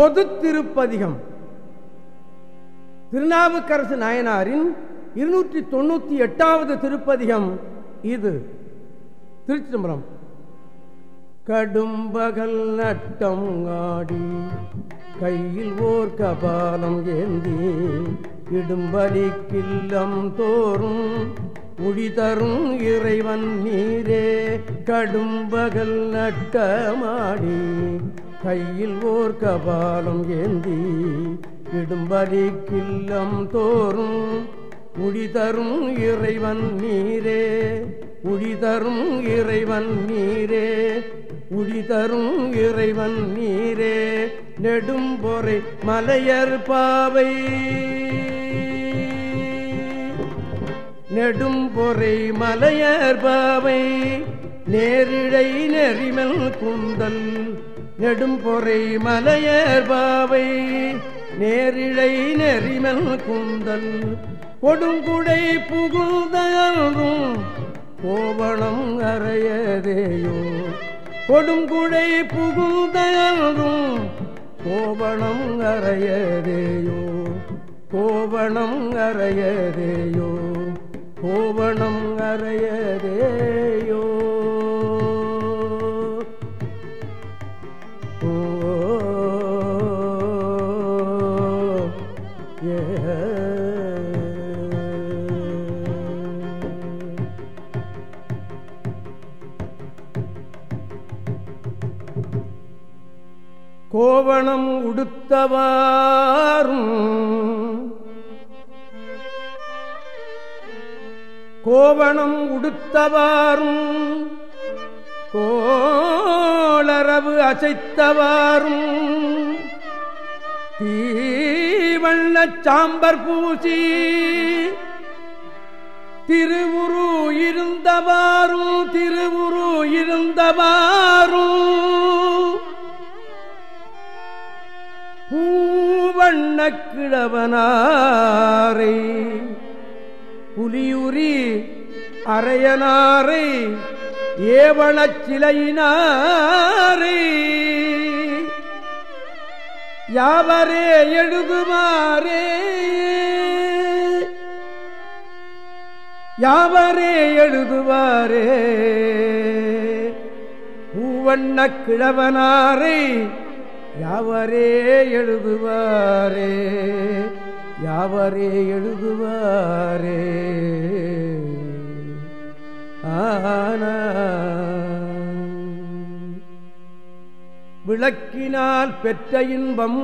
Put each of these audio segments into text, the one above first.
பொது திருப்பதிகம். திருநாவுக்கரசு நாயனாரின் இருநூற்றி தொண்ணூத்தி எட்டாவது திருப்பதிகம் இது. திருச்சிதம்பரம். கடும்பகல் நட்டம் ஆடி கையில் ஓர் கபாலம் ஏந்தி இடும்பலி கில்லம் தோறும் உழி தரும் இறைவன் நீரே கடும்பகல் நட்டமாடி கையில் ஓர் கபாலம் ஏந்தி இடும்பலி கில்லம் தோறும் உழிதரும் இறைவன் நீரே உழிதரும் இறைவன் நீரே உழிதரும் இறைவன் நீரே நெடும்பொறை மலையர் பாவை. நெடும்பொறை மலையர் பாவை நேரிழை நெறிமல் குந்தல் நெடும்பொறை மலையர்பாவை நேரிழை நெறிமல் குந்தல். கொடுங்குடை புகுந்தரும் கோவணம் அறையதேயோ. கொடுங்குடை புகுந்தரும் கோவணம் அறையதேயோ. கோவணம் அறையதேயோ. கோவணம் அறையதேயோ. கோவணம் உடுத்தவாரும் கோவணம் உடுத்தவாரும் கோளரவு அசைத்தவாரும் தீவண்ண சாம்பர் பூசி திருவுரு இருந்தவாரும் திருவுரு இருந்தவாரும் பூவண்ண கிழவனாரை புலியுரி அரையனாரை ஏவணச் சிலையினாரை. யாவரே எழுதுமாறே யாவரே எழுதுவாரே பூவண்ண கிழவனாரை யாவரே எழுதுவாரே யாவரே எழுதுவாரே. ஆனா விளக்கினால் பெற்ற இன்பம்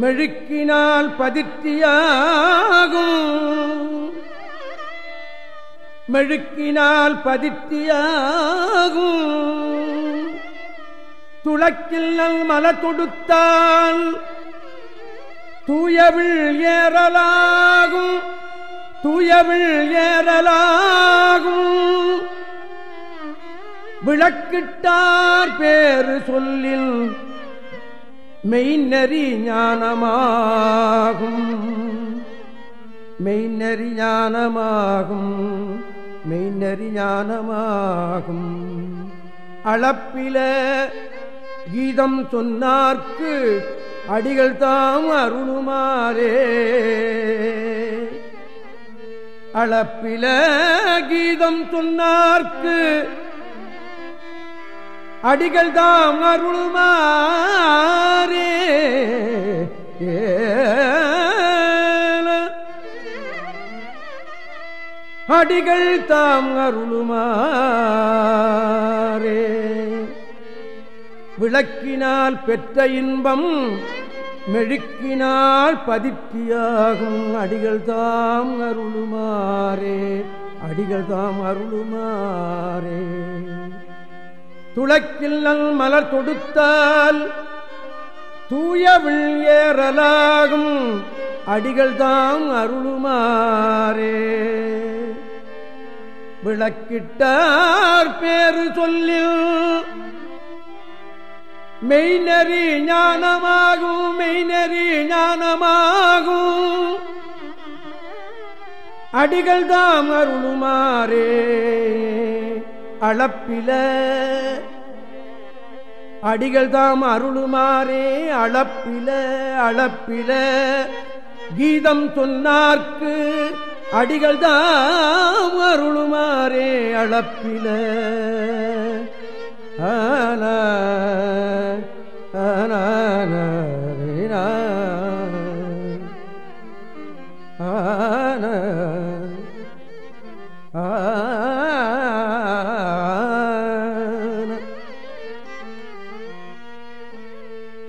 மெழுக்கினால் பதிர்த்தியாகும். மெழுக்கினால் பதித்தியாகும். துளக்கில் நல் மல தொடுத்தால் தூயவிள் ஏறலாகும். தூயவிள் ஏறலாகும். விளக்கிட்டார் பேரு சொல்லில் மெய்நெறி ஞானமாகும். மெய்நெறி ஞானமாகும். மெய்நெறி ஞானமாகும். அளப்பில கீதம் சொன்னார்க்கு அடிகள் தாம் அருணுமாறே அளப்பில கீதம் சொன்னார்க்கு அடிகள் தாம் அருளுமாறே. ஏ அடிகள் தாம் அருளுமாறே. விளக்கினால் பெற்ற இன்பம் மெழுக்கினால் பதிப்பியாகும் அடிகள் தாம் அருளுமாறே. அடிகள் தாம் அருளுமாறே. துளக்கில் நல் மலர் தொடுத்தால் தூயவிள் ஏறலாகும் அடிகள் தாம் அருளுமாறே. விளக்கிட்டார் பேரு சொல்லி மெய்நெறி ஞானமாகும் மெய்நெறி ஞானமாகும். அடிகள் தாம் அருளுமாறே அளப்பில. அடிகள் தாம் அருளுமாறே அளப்பில அளப்பில. கீதம் சொன்னார்க்கு அடிகள் தாம் அருளுமாறே அளப்பில. ஆன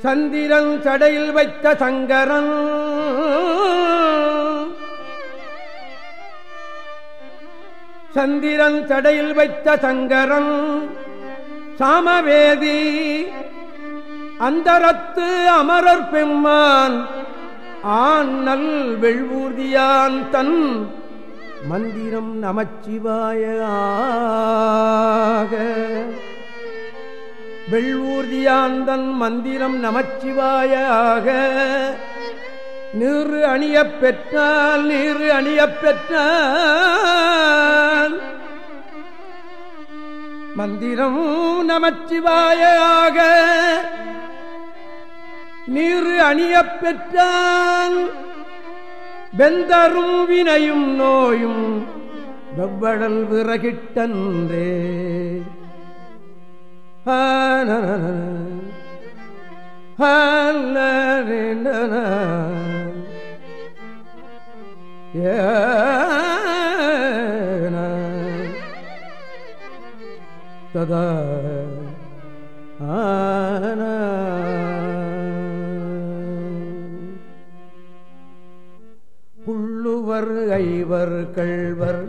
சந்திரன் சடையில் வைத்த சங்கரன் சந்திரன் சடையில் வைத்த சங்கரன் சாமவேதி அந்தரத்து அமரர் பெம்மான். ஆண்ணல் வெள்வூர்தியான் தன் மந்திரம் நமச்சிவாய வெள்ளூர்தியாந்தன் மந்திரம் நமச்சிவாயாக நிறு அணிய பெற்றால் நிறு அணிய பெற்றால். மந்திரம் நமச்சிவாயாக. நீரு அணிய பெற்றால் வெந்தரும் வினையும் நோயும் வெவ்வழல் விறகிட்டன்றே. ஆன ததா ஆன. புள்ளுவர் ஐவர் கள்வர்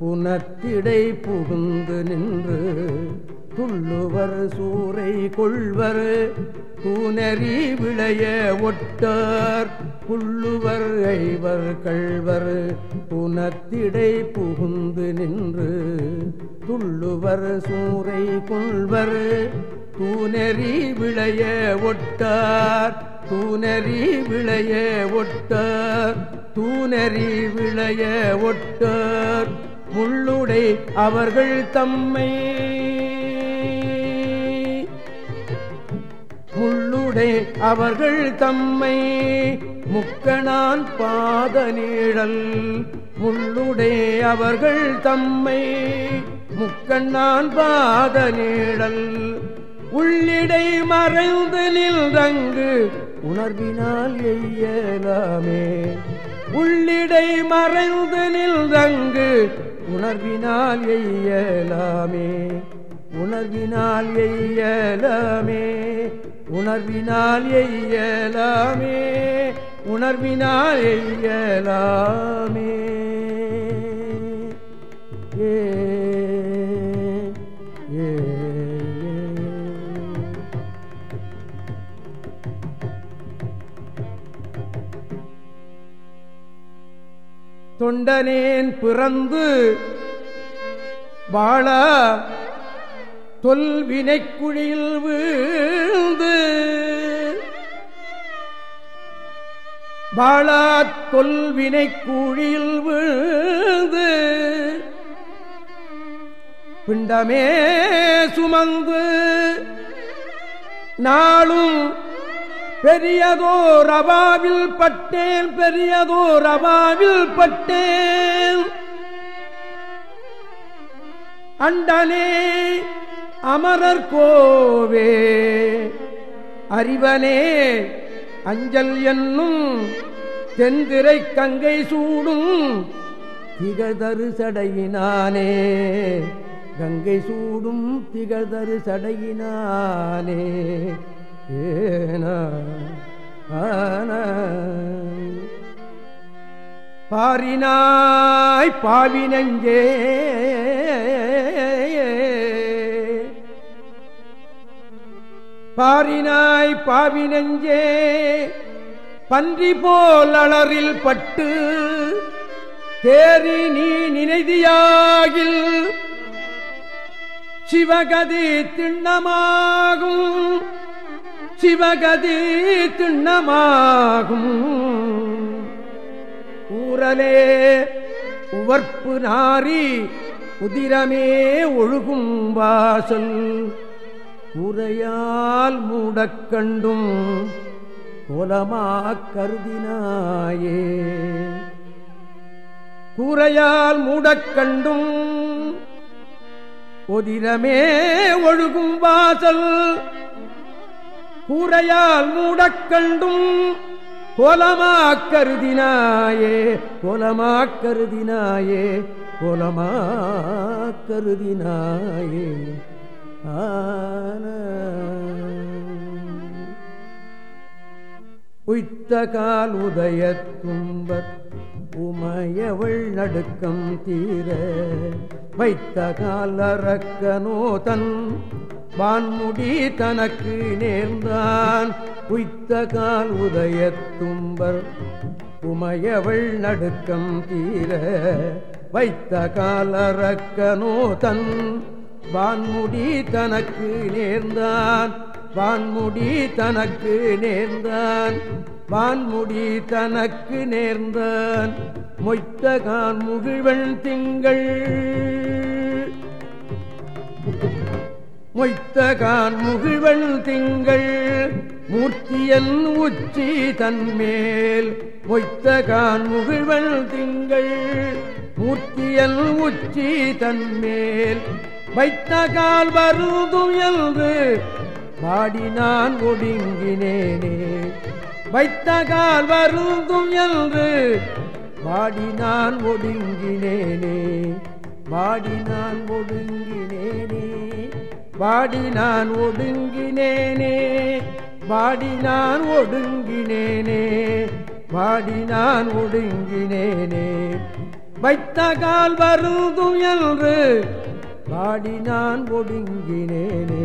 புனத்திடை புகுந்து நின்று துள்ளுவர் சூரை கொள்வர். தூணறி விளைய ஒட்டார். புள்ளுவர் ஐவர் கள்வர். புனத்திடை புகுந்து நின்று துள்ளுவர் சூரை கொள்வர். தூணறி விளைய ஒட்டார். தூணறி விளைய ஒட்டார். தூணறி விளைய ஒட்டார். முள்ளுடை அவர்கள் தம்மை முள்ளுடை அவர்கள் தம்மை முக்கணான் பாத நீழல் முள்ளுடை அவர்கள் தம்மை முக்கண்ணான் பாத நீழல் உள்ளிடை மறைந்து நின்றங்கு உணர்வினால் எய்யலாமே. உள்ளிடை மறைந்து நின்றங்கு உணர்வினால் எய்யலாமே. உணர்வினால் எய்யலாமே. உணர்வினால் எய்யலாமே உணர்வினால் எய்யலாமே. ஏ ஏ தொண்டனேன் பிறந்து வாழ தொல்வினைக்குழியில் வீழ்ந்து வாழா தொல்வினை குழியில் வீழ்ந்து பிண்டமே சுமந்து நாளும் பெரியதோ ரவாவில் பட்டேன் பெரியதோ ரவாவில் பட்டேன். அண்டனே அமரர் கோவே அறிவனே அஞ்சல் என்னும் தென்திரை கங்கை சூடும் திகழ்தரு சடையினானே. கங்கை சூடும் திகழ்தரு சடையினானே. ஏனா பாரினாய் பாவி நஞ்சே பாரினாய் பாவி நெஞ்சே பன்றி போல் அலறில் பட்டு தேறி நீ நினைதியாகில் சிவகதி திண்ணமாகும் சிவகதி திண்ணமாகும். ஊரலே உவர்ப்பு நாரி உதிரமே ஒழுகும் வாசல். உரையால் மூடக்கண்டும் கோலமாக் கருதினாயே. கூரையால் மூடக்கண்டும் ஒதிரமே ஒழுகும் வாசல். கூரையால் மூடக்கண்டும் கோலமாக் கருதினாயே. கோலமாக் கருதினாயே. கோலமாக் கருதினாயே. உய்த்த கால் உதய துன்பத் உமையவள் நடுக்கம் தீர. வைத்த கால் அரக்கனோ தன் வான்முடி தனக்கு நேர்ந்தான். உய்த்த கால் உதய தும்பர் உமையவள் நடுக்கம் தீர. வைத்த கால் அரக்கனோ தன் வான்முடி தனக்கு நேர்ந்தான். வான்முடி தனக்கு நேர்ந்தான். வான்முடி தனக்கு நேர்ந்தான். மொய்த்தகான் முகிழ்வன் திங்கள். மொய்த்தகான் முகிழ்வன் திங்கள். மூர்த்தியன் உச்சி தன்மேல். மொய்த்தகான் முகிழ்வன் திங்கள். மூர்த்தியன் உச்சி தன்மேல். வைத்த கால் வருதுயல்வு பாடி நான் ஒடுங்கினேனே. வைத்த கால் வருந்தும் என்று பாடினான் ஒடுங்கினேனே. பாடி நான் ஒடுங்கினேனே. பாடி நான் ஒடுங்கினேனே. பாடி நான் ஒடுங்கினேனே. பாடி நான் ஒடுங்கினேனே. வைத்த கால் வருதும் என்று பாடி நான் ஒடுங்கினேனே.